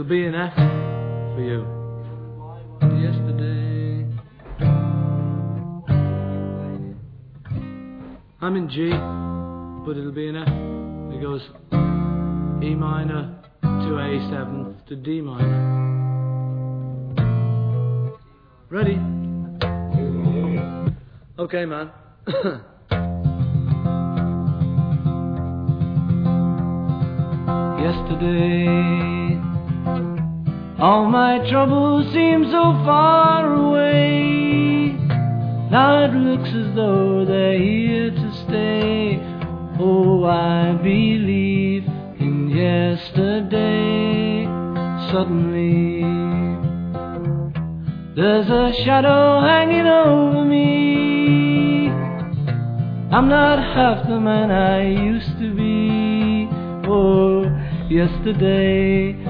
it'll be an F for you. Yesterday. I'm in G, but it'll be an F. It goes E minor to A7 to D minor. Ready? Okay, man. Yesterday, all my troubles seem so far away. Now it looks as though they're here to stay. Oh, I believe in yesterday. Suddenly, there's a shadow hanging over me. I'm not half the man I used to be. Oh, yesterday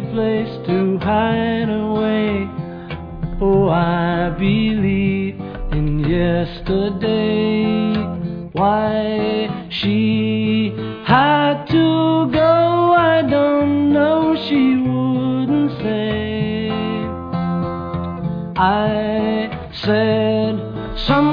a place to hide away. Oh, I believe in yesterday. Why she had to go, I don't know. She wouldn't say. I said something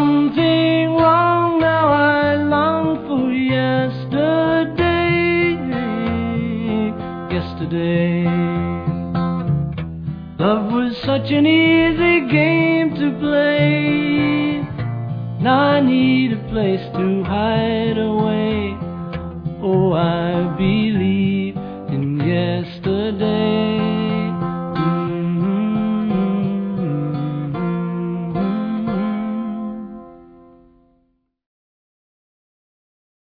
Such an easy game to play. Now I need a place to hide away.